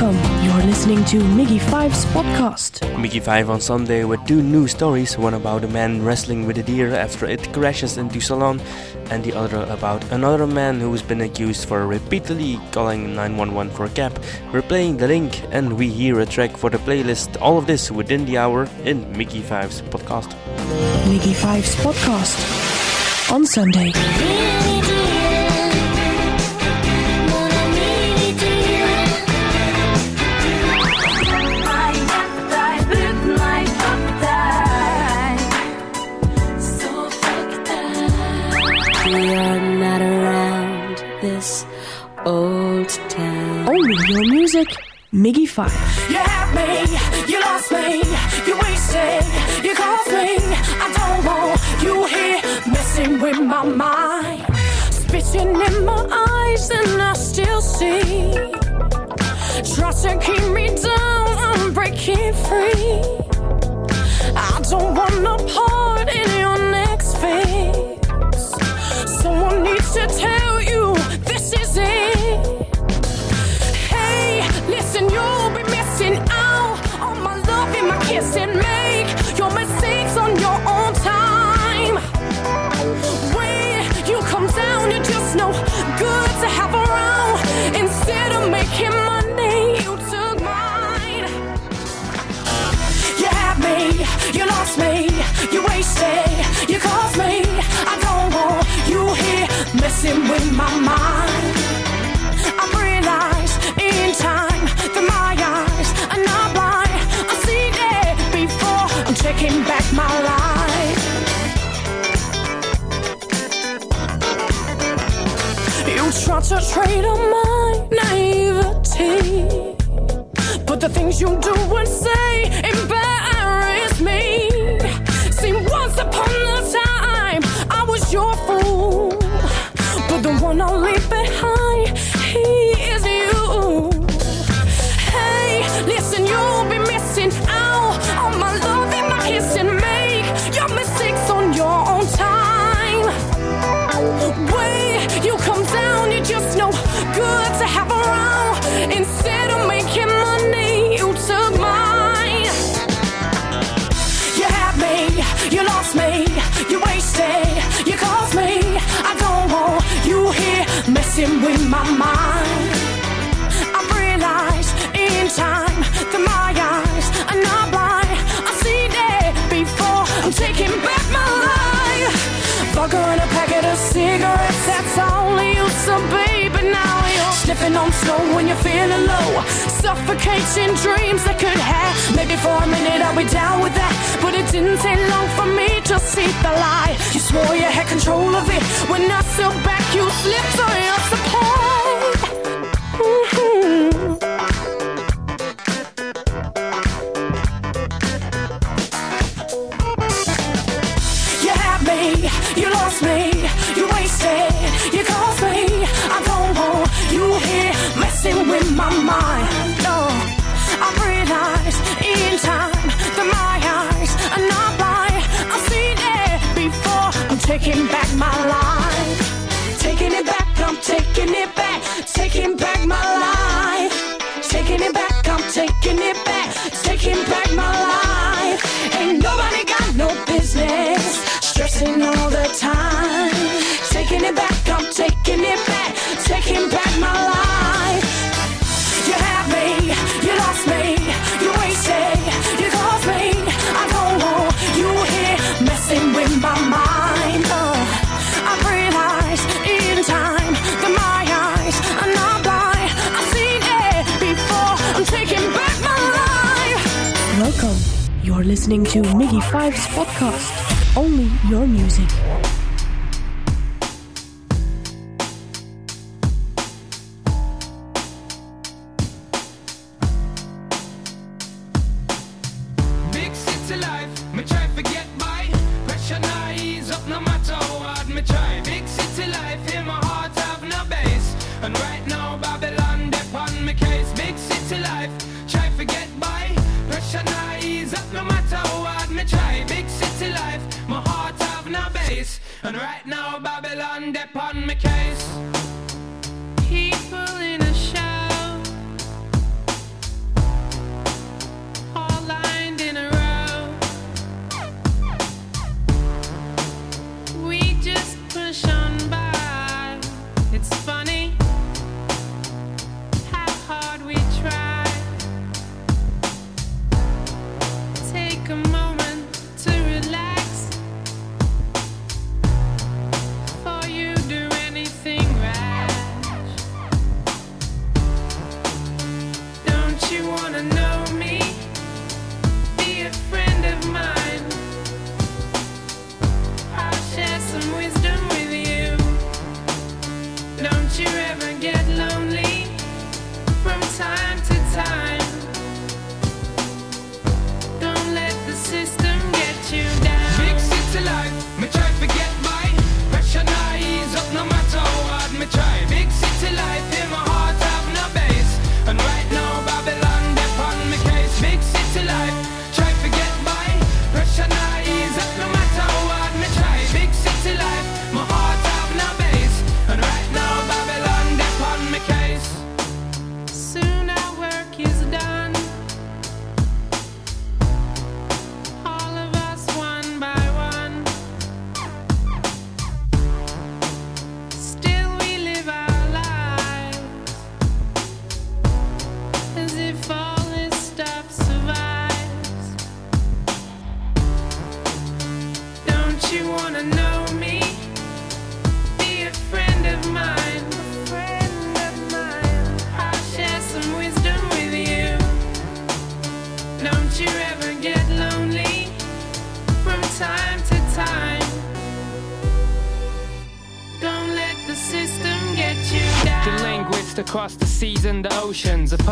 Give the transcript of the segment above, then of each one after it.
Welcome. You're listening to Miggy Five's podcast. Mickey 5 on Sunday with two new stories one about a man wrestling with a deer after it crashes into salon, and the other about another man who's been accused for repeatedly calling 911 for a cab. We're playing the link, and we hear a track for the playlist. All of this within the hour in Mickey 5's podcast. Miggy Five's podcast on Sunday. Miggy Five. You had me, you lost me, you wasted, you caused me. I don't want you here messing with my mind. Spitting in my eyes, and I still see. Try to keep me down, I'm breaking free. I don't want no part in your next phase. Someone needs to tell you this is it. With my mind. I in time that my eyes are not blind. I see it before I'm taking back my life. You try to trade on my naivety, but the things you do and say embarrass me. One leave Suffocating dreams that could have. Maybe for a minute I'll be down with that. But it didn't take long for me to see the lie. You swore you had control of it. When I stood back, you slipped on your supply. Taking back my life. Listening to Miggy Five's podcast. Only your music.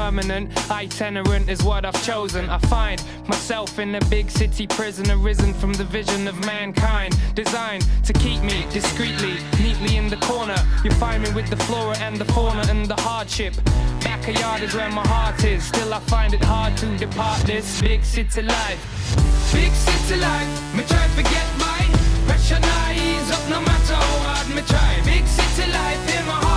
permanent. Itinerant is what I've chosen. I find myself in a big city prison, arisen from the vision of mankind, designed to keep me discreetly, neatly in the corner. You find me with the flora and the fauna and the hardship. Backyard is where my heart is. Still, I find it hard to depart this big city life. Big city life, me try to forget my pressure, nah, ease up no matter how hard me try. Big city life in my heart.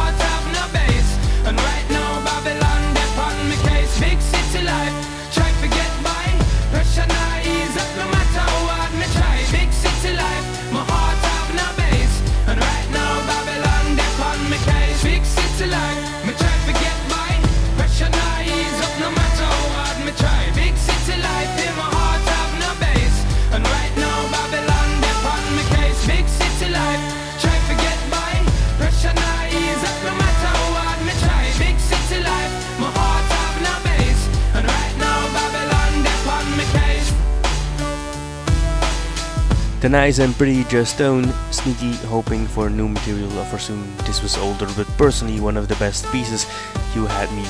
The nice and pretty Joss Stone, sneaky hoping for new material for soon. This was older, but personally one of the best pieces. You had me.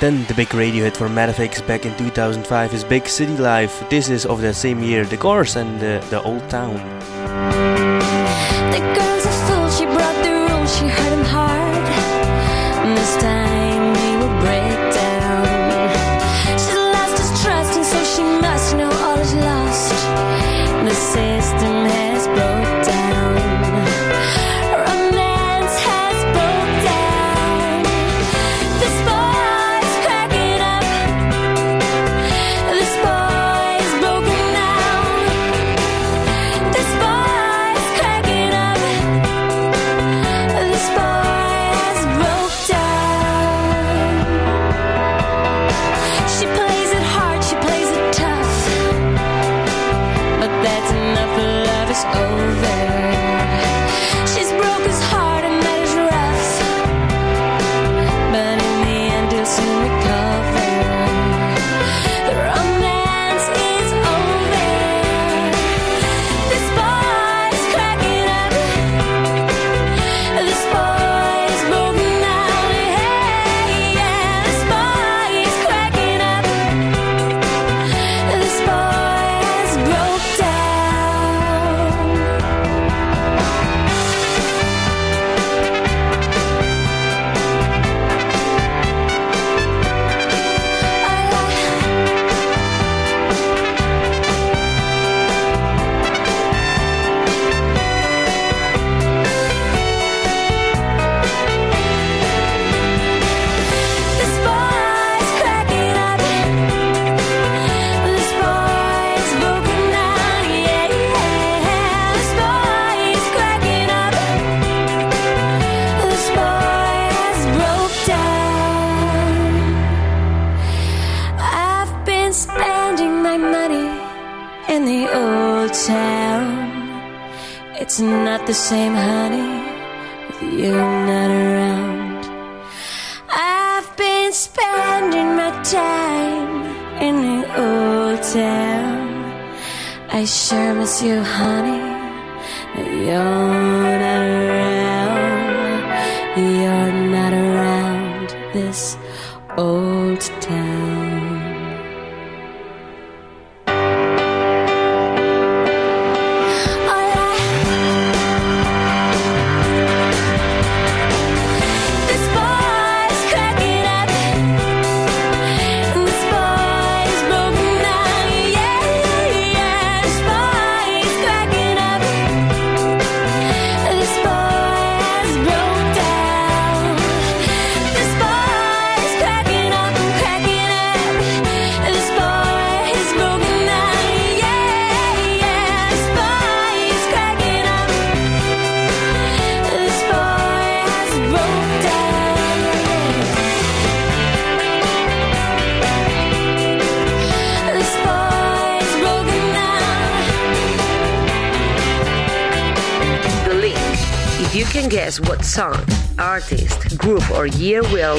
Then the big radio hit for Mattafix back in 2005 is Big City Life. This is of that same year, The Corrs and uh, the Old Town.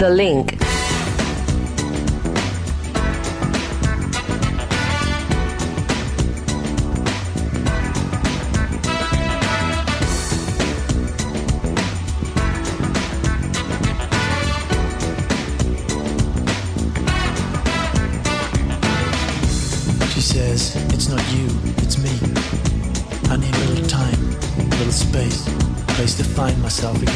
The Link. She says, It's not you, it's me. I need a little time, a little space, a place to find myself again.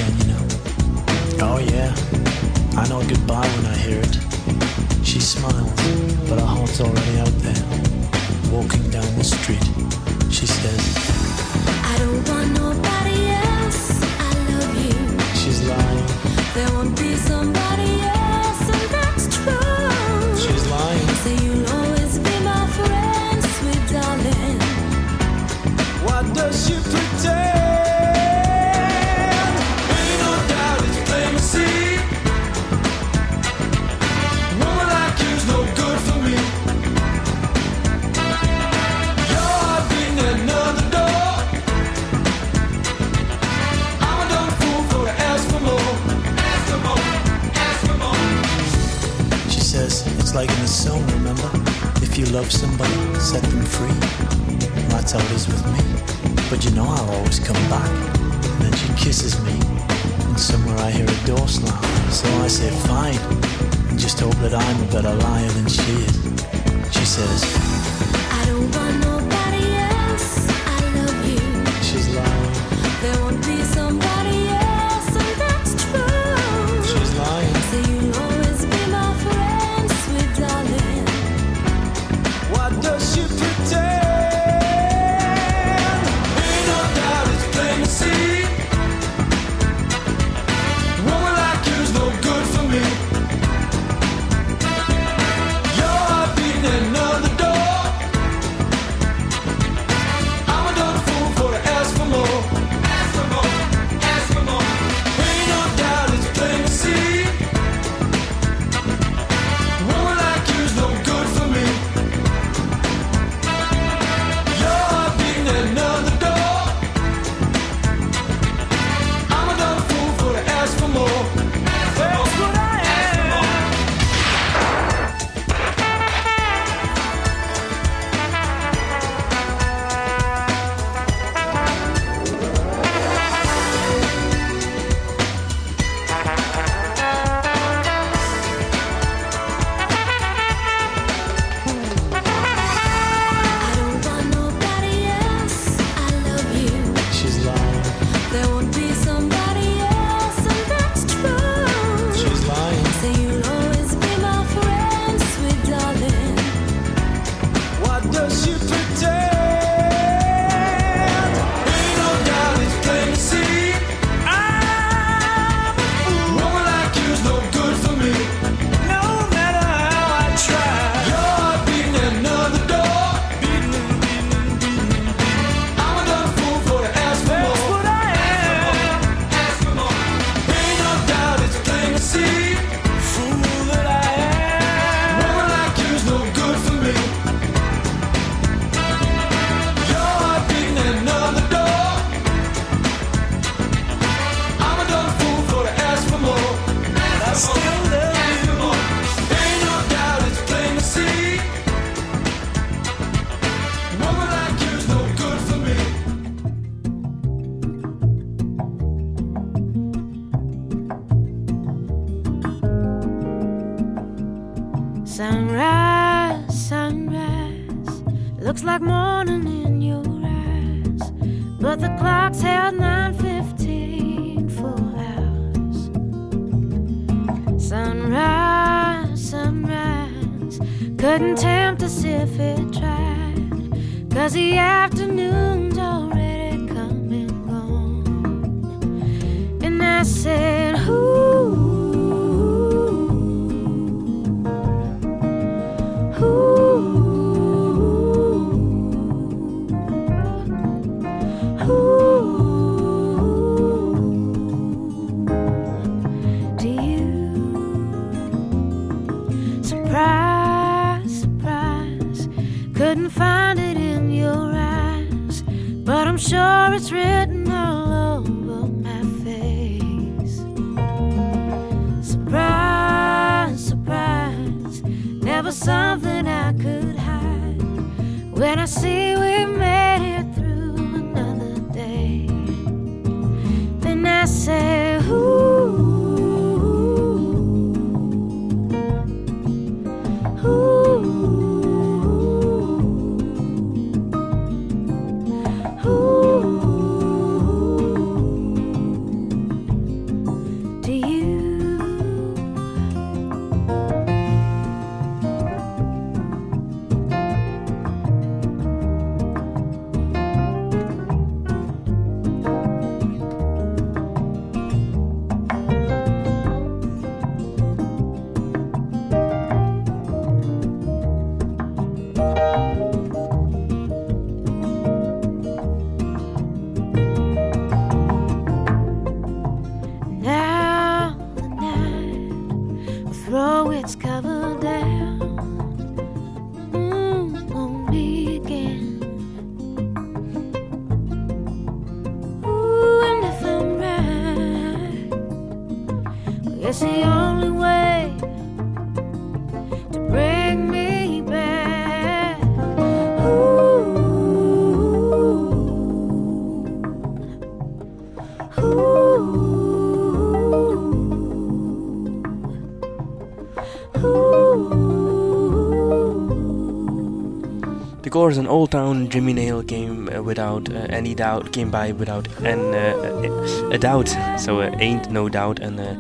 Corrs in Old Town Jimmy Nail came uh, without uh, any doubt, came by without an, uh, a, a doubt. So uh, ain't no doubt, and uh,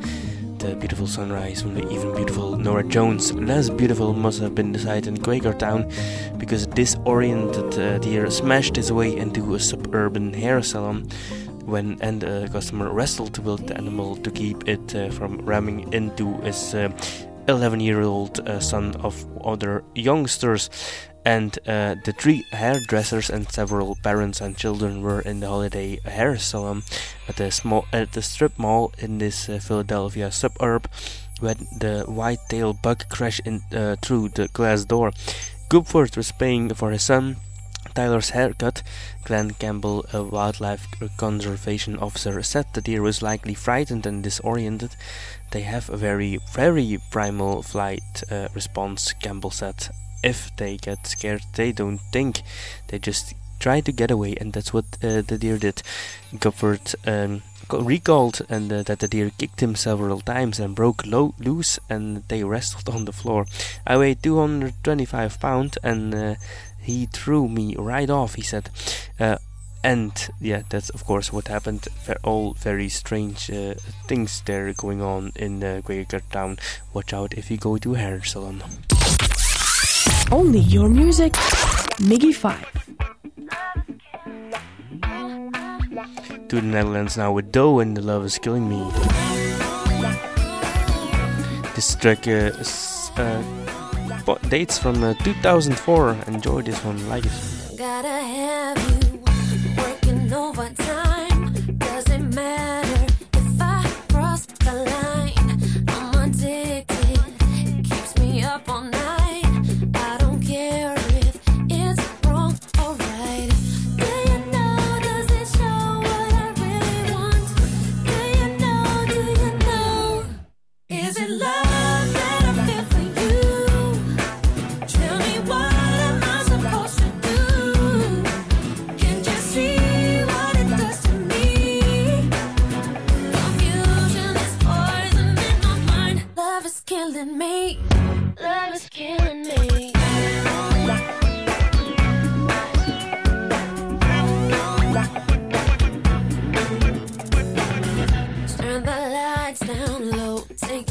the beautiful sunrise from the even beautiful Norah Jones. Less beautiful must have been the sight in Quakertown, because disoriented uh, deer smashed his way into a suburban hair salon. When and a customer wrestled with the animal to keep it from ramming into his 11-year-old uh, son of other youngsters and uh, the three hairdressers and several parents and children were in the holiday hair salon at the small at the strip mall in this uh, Philadelphia suburb when the white-tailed buck crashed in uh, through the glass door. Goopford was paying for his son Tyler's haircut. Glenn Campbell, a wildlife conservation officer, said the deer was likely frightened and disoriented. They have a very, very primal flight uh, response, Campbell said. If they get scared, they don't think. They just try to get away, and that's what uh, the deer did. Gofford um, recalled and uh, that the deer kicked him several times and broke lo- loose, and they wrestled on the floor. I weighed 225 pounds, and uh, he threw me right off. He said. Uh, and yeah, that's of course what happened. All very strange uh, things there going on in uh, Quaker Town. Watch out if you go to hair salon. Only your music, Miggy 5. To the Netherlands now with Do and The Love is Killing Me. This track uh, is, uh, dates from uh, 2004. Enjoy this one, like it.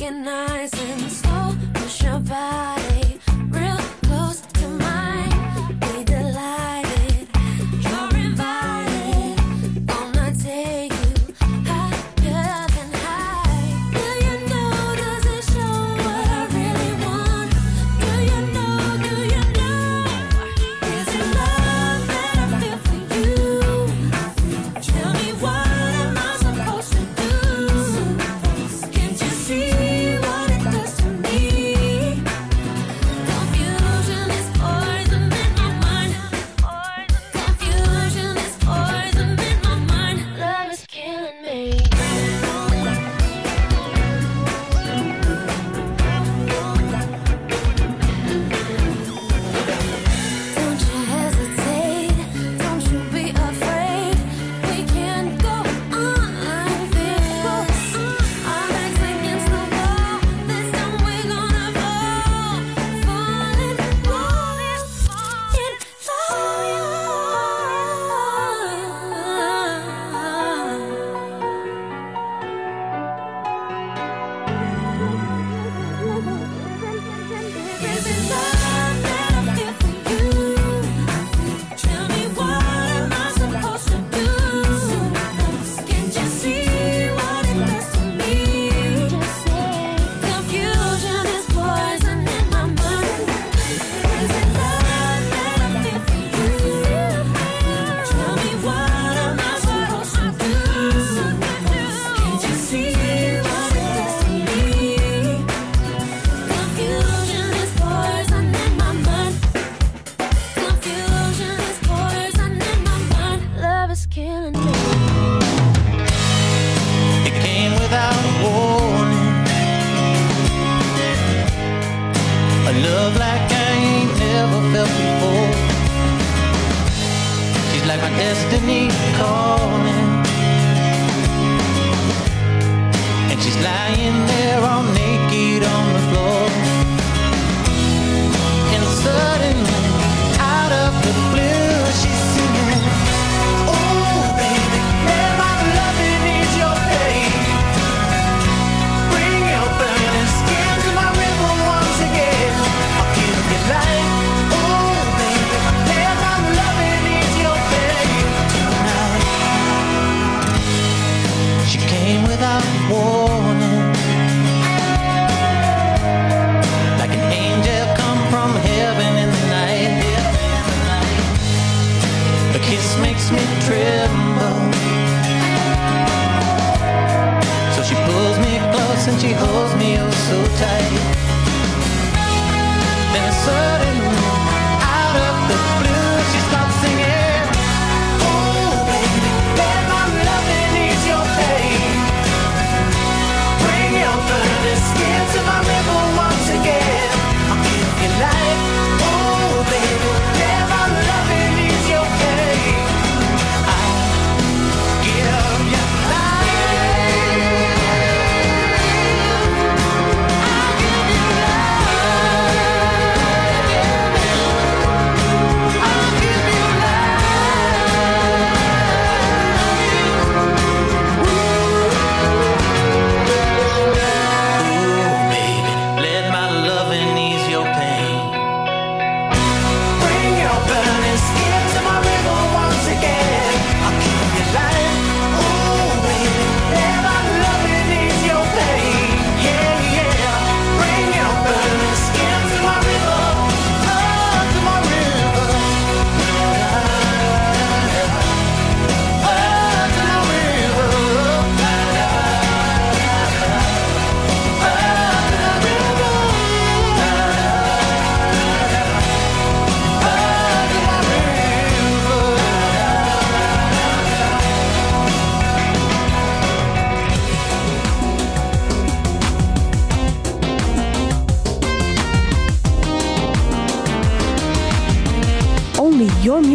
Take it nice and slow. Push your body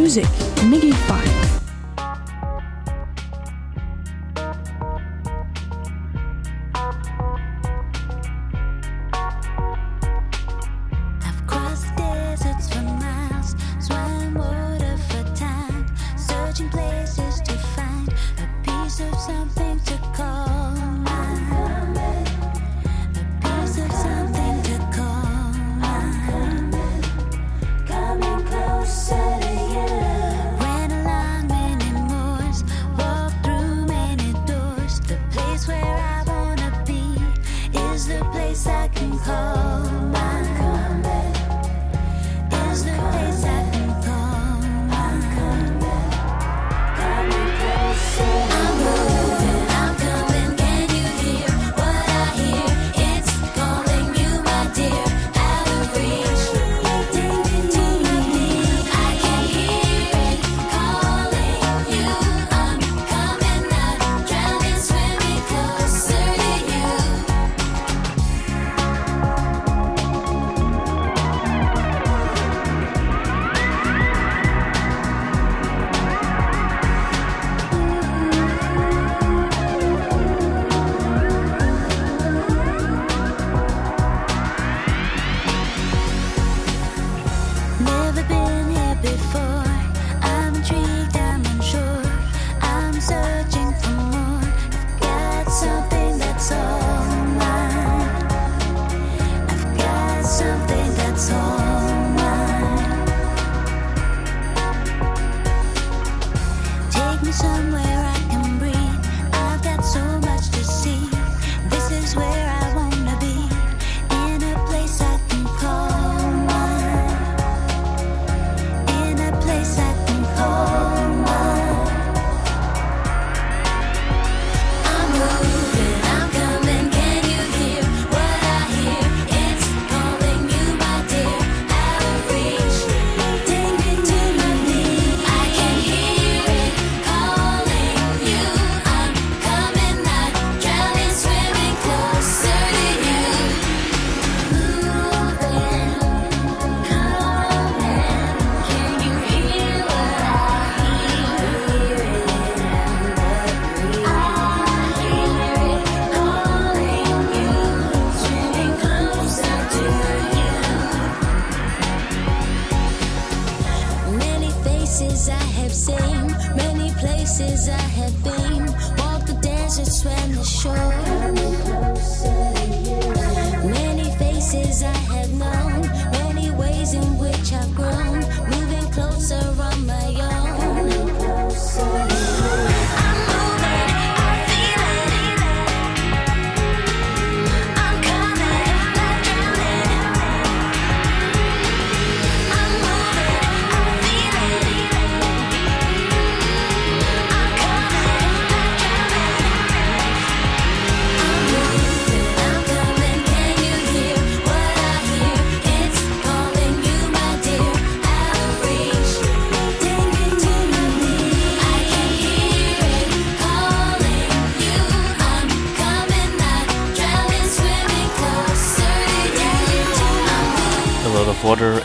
music,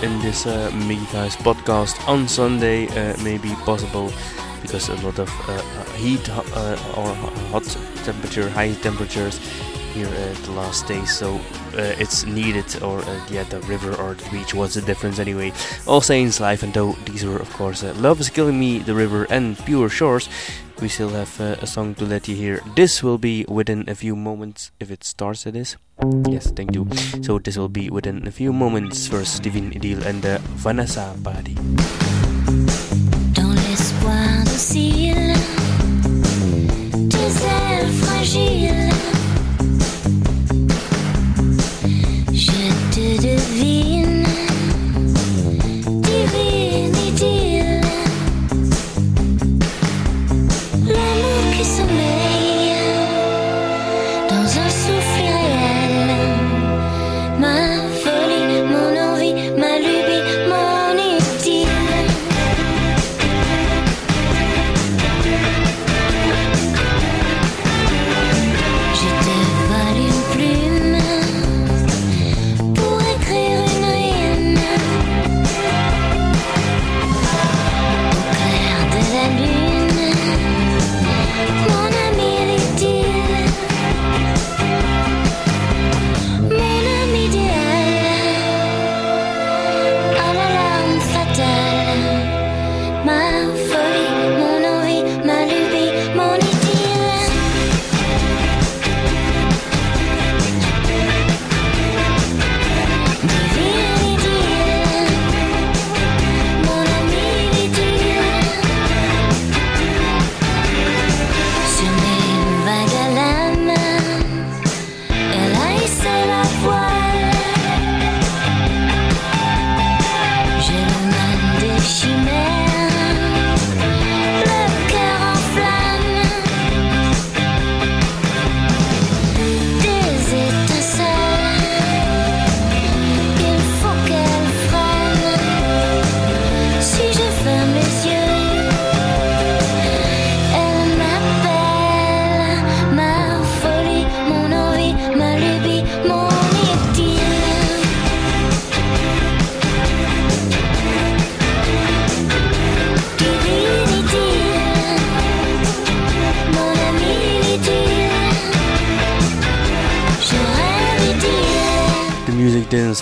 in this uh, Mickey podcast on Sunday uh, may be possible because a lot of uh, heat uh, or hot temperature, high temperatures here uh, the last day, So uh, it's needed, or uh, yeah, the river or the beach. What's the difference anyway? All Saints Live, and though these were of course "Love Is Killing Me," "The River," and "Pure Shores." We still have uh, a song to let you hear. This will be within a few moments if it starts. It is. Yes, thank you. So this will be within a few moments. for Steven Idil and uh, Vanessa l'espoir docile,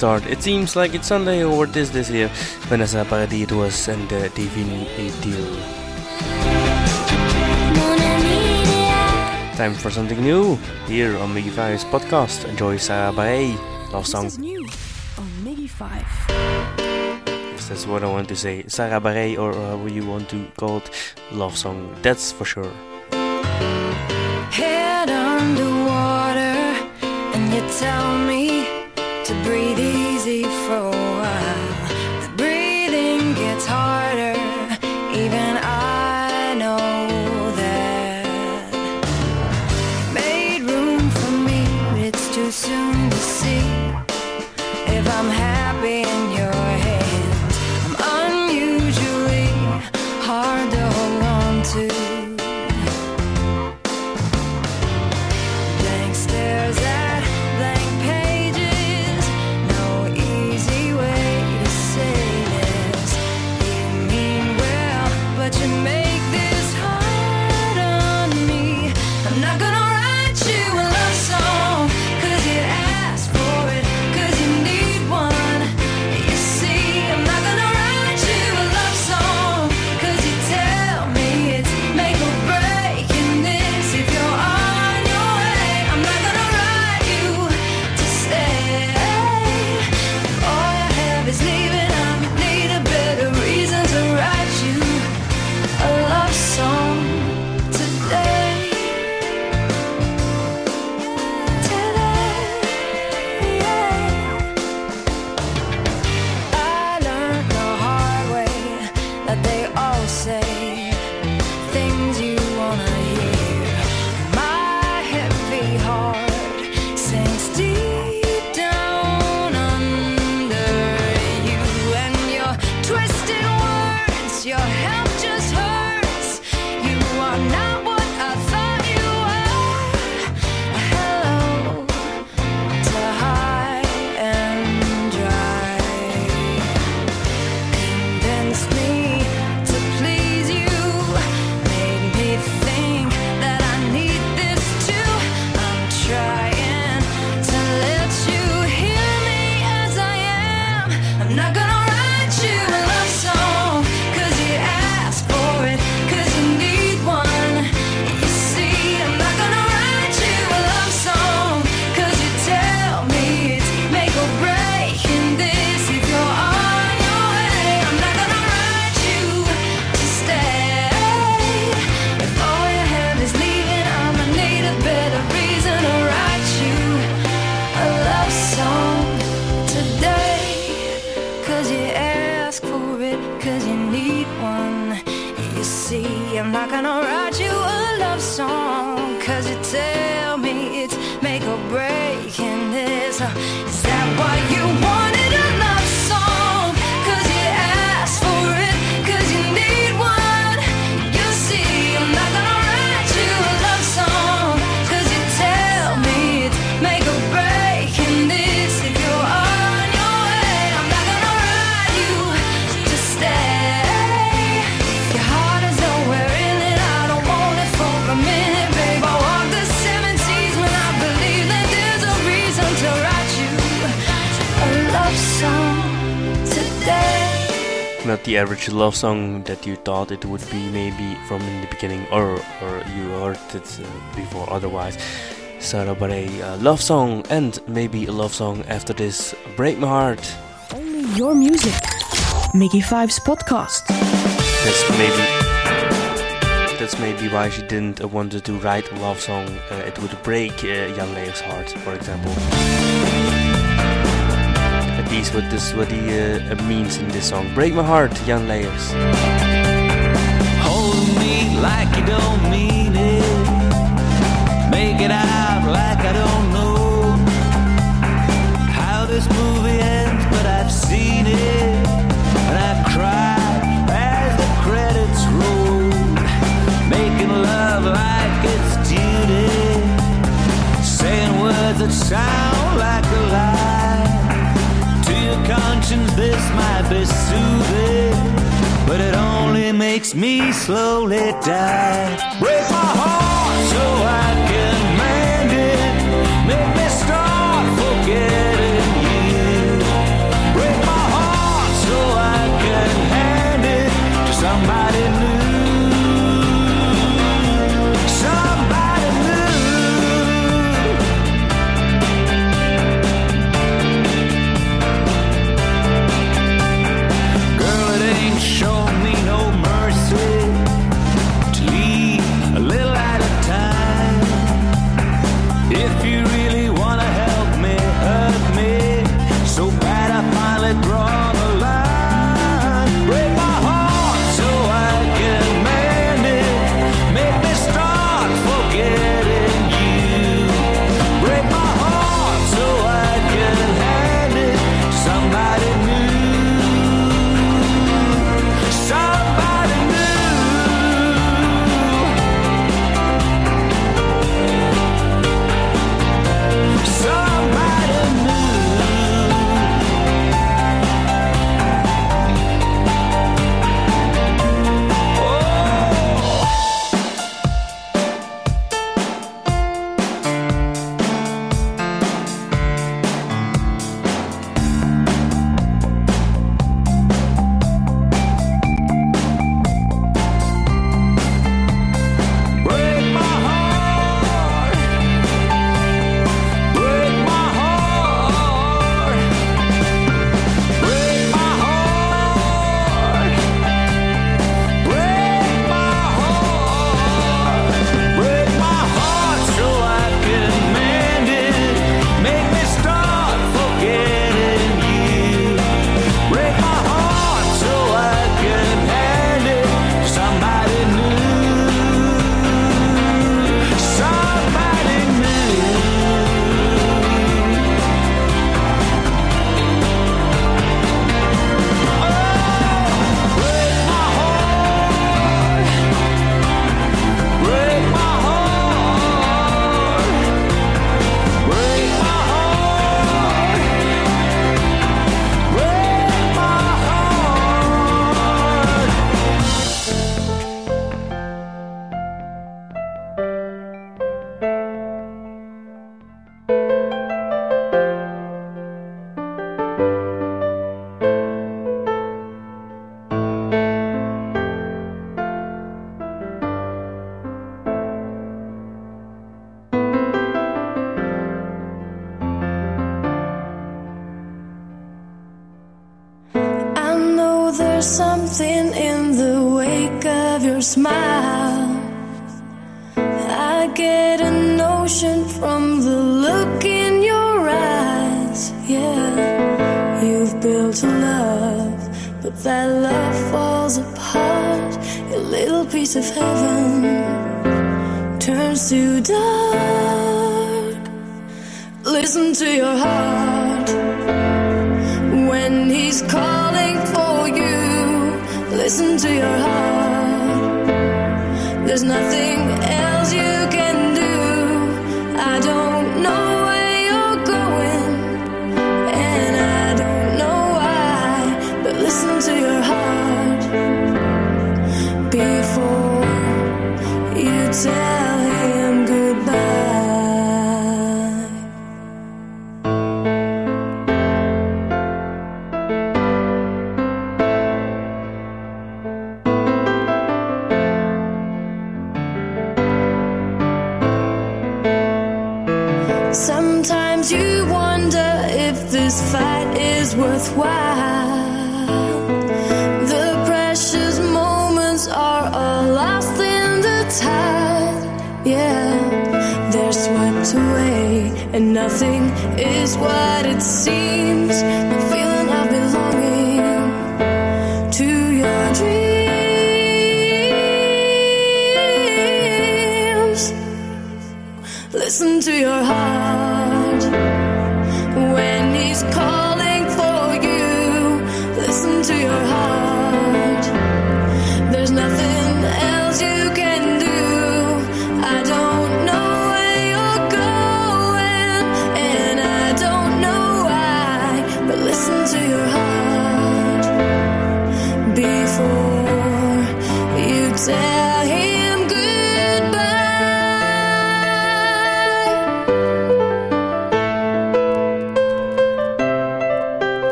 start. It seems like it's Sunday or what is this here? Vanessa Paradis it was and uh, Divine Idylle. Time for something new here on Miggy Five's podcast. Enjoy Sara Bareilles love This song. is new on Miggy 5. Yes, that's what I want to say. Sara Bareilles or however you want to call it, love song. That's for sure. head underwater and you tell me to breathe the average love song that you thought it would be, maybe from in the beginning, or or you heard it uh, before otherwise. Sara Bareilles, a love song, and maybe a love song after this. Break my heart. Only your music. Miggy Five's podcast. That's maybe that's maybe why she didn't uh, wanted to write a love song. Uh, it would break uh, Jan Leyers' heart, for example. Least what this what he uh, means in this song. Break my heart, Jan Leyers. Hold me like you don't mean it. Make it out like I don't know how this movie ends, but I've seen it. And I cried as the credits rolled, making love like it's duty, saying words that sound like your this might be soothing, but it only makes me slowly die. Break my heart so I can mend it. Make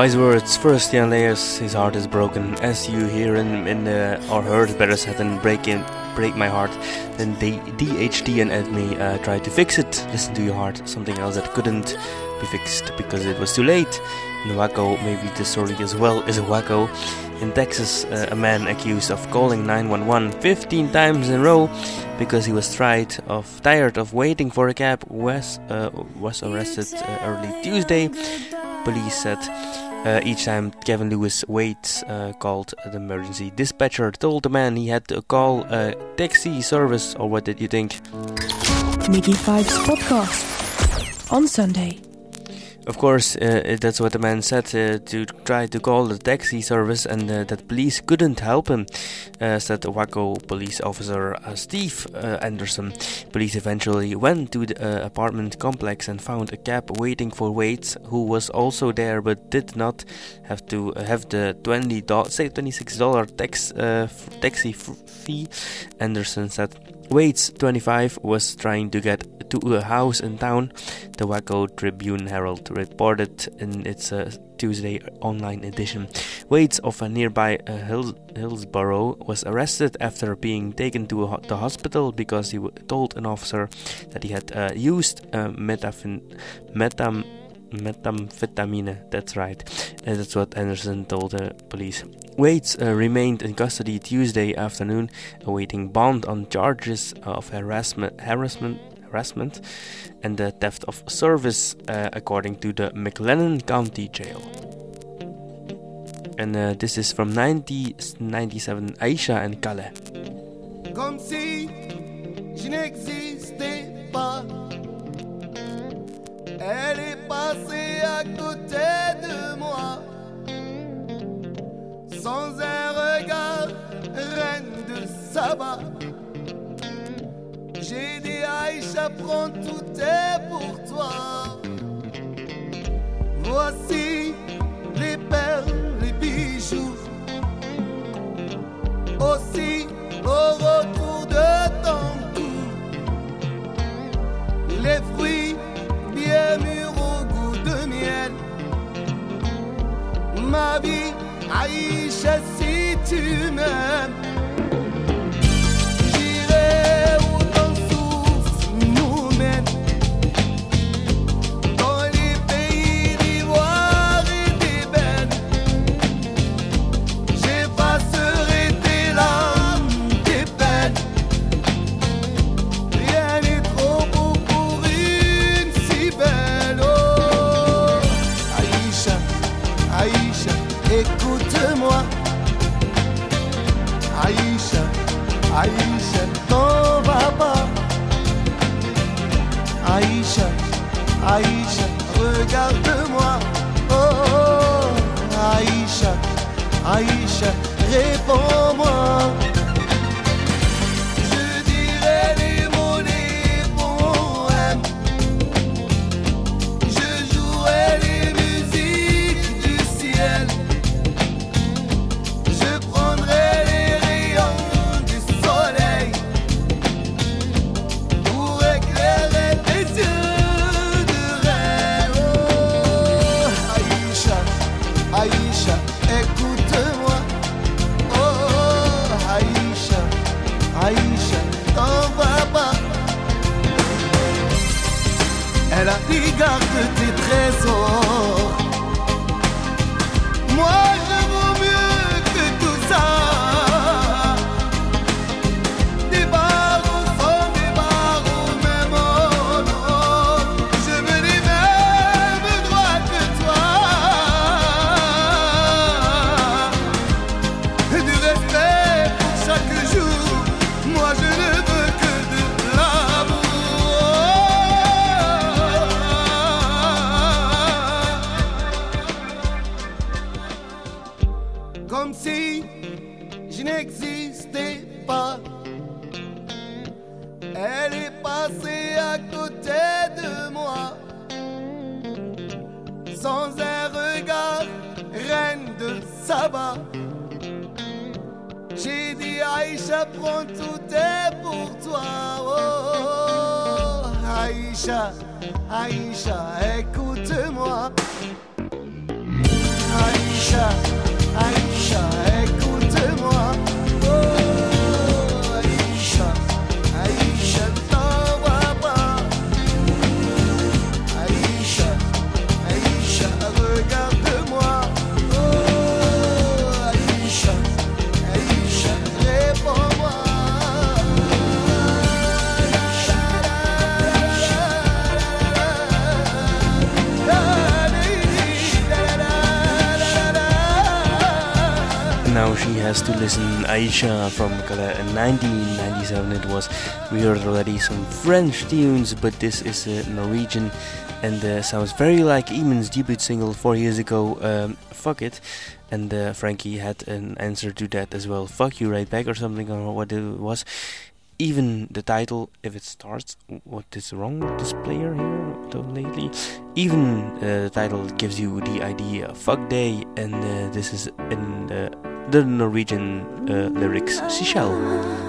Wise words. First, Jan Leyers, his heart is broken. As you hear in, in the, or heard, better said than break in, break my heart. Then the DHT and Edmée uh, tried to fix it. Listen to your heart. Something else that couldn't be fixed because it was too late. Waco, maybe the story as well is a Waco. In Texas, uh, a man accused of calling 911 15 times in a row because he was tried of tired of waiting for a cab was uh, was arrested uh, early Tuesday. Police said uh, each time Kevin Lewis Waits uh, called the emergency dispatcher told the man he had to call a taxi service or what did you think? Miggy Five's podcast on Sunday. Of course, uh, that's what the man said uh, to try to call the taxi service, and uh, that police couldn't help him, uh, said Waco police officer uh, Steve uh, Anderson. Police eventually went to the apartment complex and found a cab waiting for Waits, who was also there but did not have to have the $20, say twenty six dollar tax f- taxi fee. Anderson said. Waits, 25, was trying to get to a house in town, the Waco Tribune Herald reported in its uh, Tuesday online edition. Waits of a nearby uh, Hills- Hillsboro was arrested after being taken to ho- the hospital because he w- told an officer that he had uh, used uh, metafin- metam methamphetamine. That's right. Uh, that's what Anderson told the police. Waits uh, remained in custody Tuesday afternoon, awaiting bond on charges of harassment, harassment, harassment, and the theft of service, uh, according to the McLennan County Jail. And uh, this is from 1997, Aisha and Khaled. comme si je n'existais pas. Elle est passée à côté de moi. Sans un regard, reine de Saba. J'ai dit Aïcha, tout est pour toi. Voici ما عيش عيشة سيتمام regarde-moi. Oh, Aïcha, Aïcha, réponds-moi. 错。We heard already some French tunes, but this is uh, Norwegian and uh, sounds very like Eamon's debut single four years ago, um, Fuck It. And uh, Frankee had an answer to that as well, Fuck You Right Back or something, or what it was. Even the title, if it starts, what is wrong with this player here though lately? Even uh, the title gives you the idea, Fuck Day, and uh, this is in the, the Norwegian uh, lyrics, Seashell.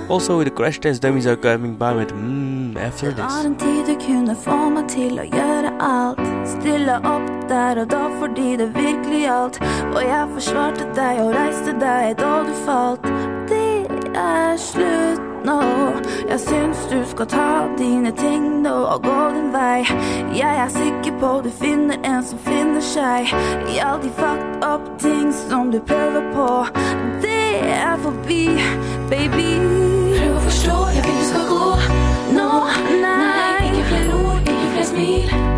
Also, the crash test dummies are coming by with mm after this. en tid du kunne få meg til å gjøre alt. Stille opp der og da fordi det virkelig gjaldt. Og jeg forsvarte deg og reiste deg da du falt. Det er slutt nå. Jeg syns du skal ta dine ting nå og gå din vei. Jeg er sikker på du finner en som finner seg i alle de fucked up ting som du prøver på. Det er forbi, baby. Prøv å forstå, jeg vil du skal gå nå. Nei, ikke flere ord, ikke flere smil.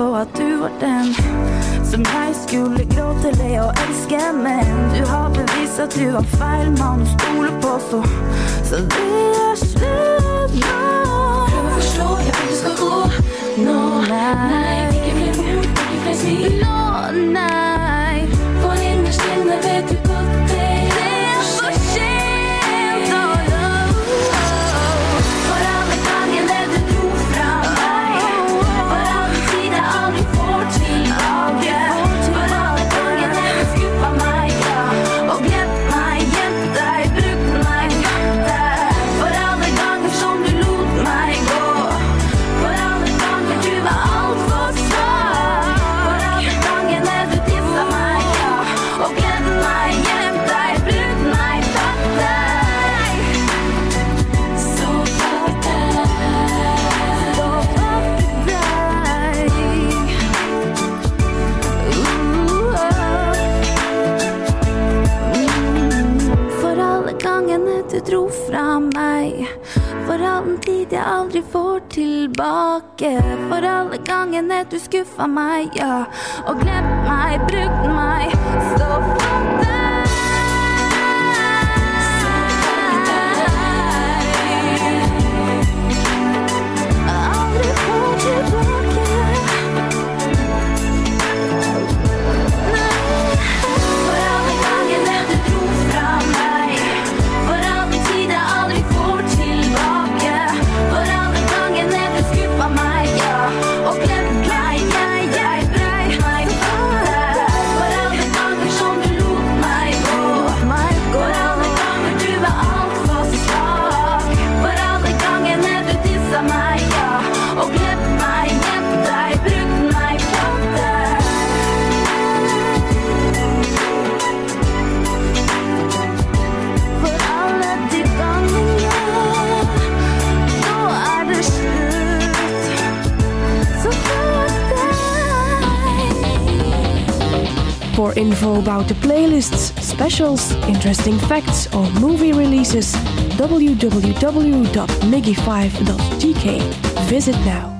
På at du var den som jeg skulle gråte, le og elske, men du har bevist at du var feil mann å stole på, så, så det er slutt nå. Prøv å forstå, jeg vil skal gå nå. Nei, ikke flere ord, ikke flere smil. Nå, nei. For innerst inne vet du tilbake. For alle gangene du skuffa meg, ja. Og glemt meg, brukt meg. Så For info about the playlists, specials, interesting facts, or movie releases, www.miggy5.tk. Visit now.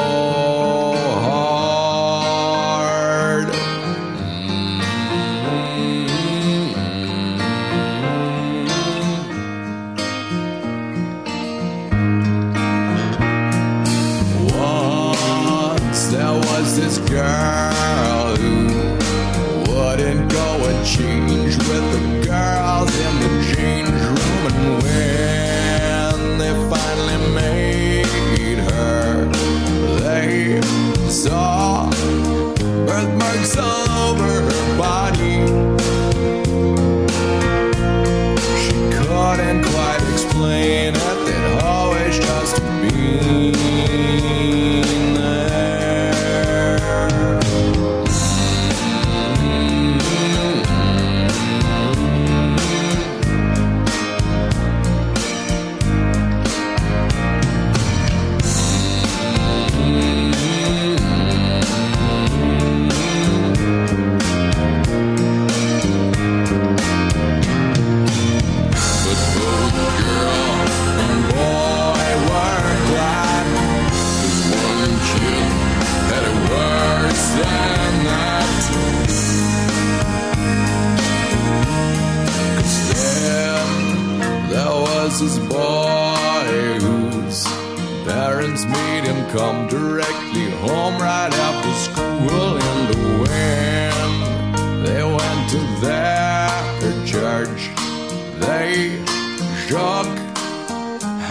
shook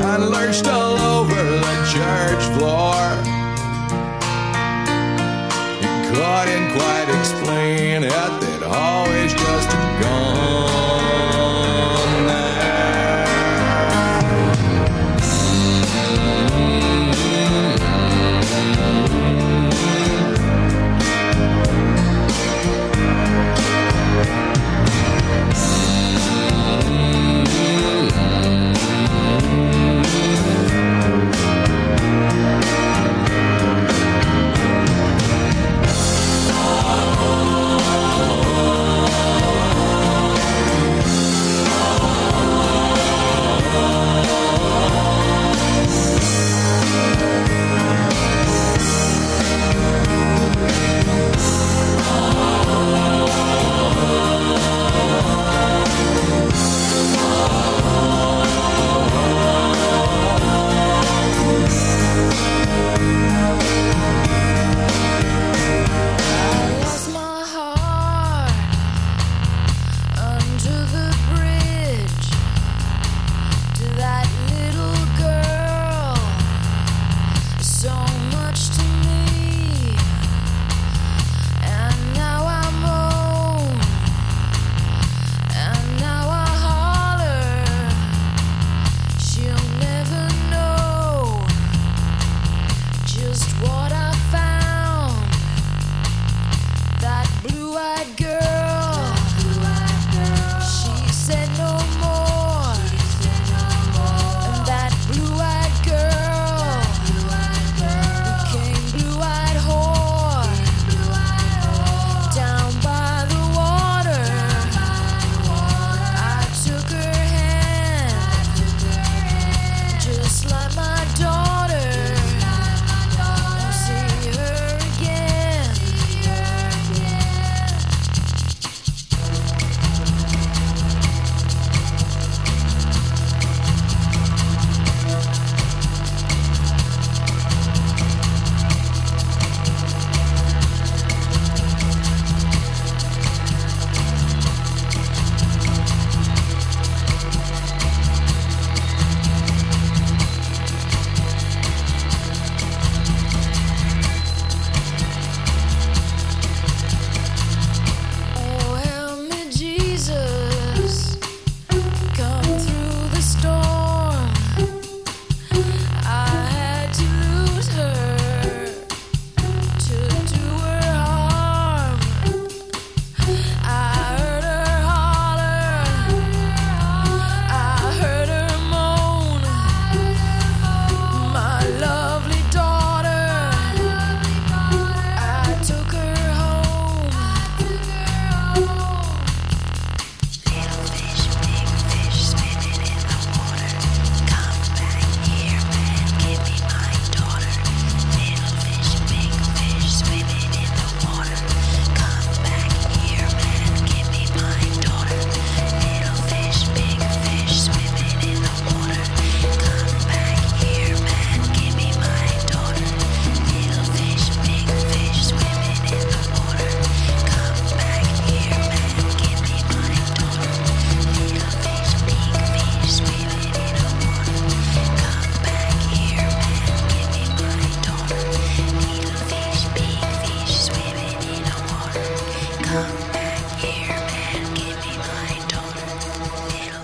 and lurched all over the church floor. He couldn't quite explain it, they'd always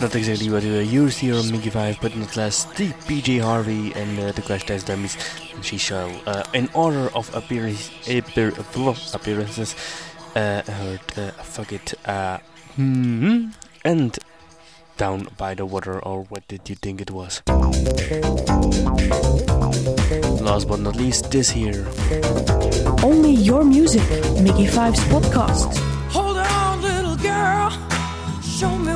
not exactly what we used here on Miggy 5, but not less the PJ Harvey and uh, the Crash Test Dummies. And she shall, uh, in order of appearance, appear, appearances, uh, heard uh, Fuck It, uh, hmm, and Down by the Water, or what did you think it was? Last but not least, this here. Only your music, Miggy Five's podcast. Hold on, little girl. Show me what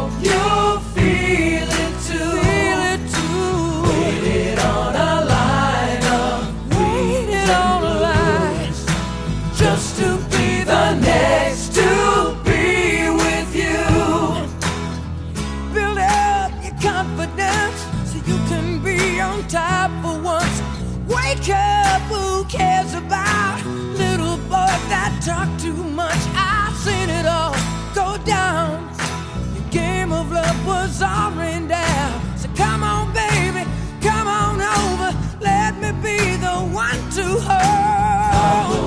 one to hold.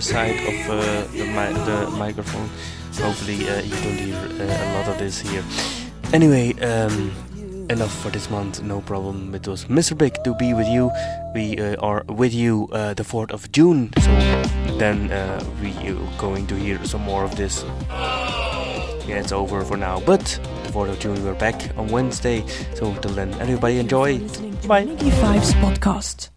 Side of uh, the, mi- the microphone. Hopefully, uh, you don't hear uh, a lot of this here. Anyway, um, enough for this month. No problem. It was Mr. Big to be with you. We uh, are with you uh, the 4th of June. So then we are going to hear some more of this. Yeah, it's over for now. But the 4th of June, we're back on Wednesday. So till then, everybody enjoy. Bye. Miggy Five's podcast.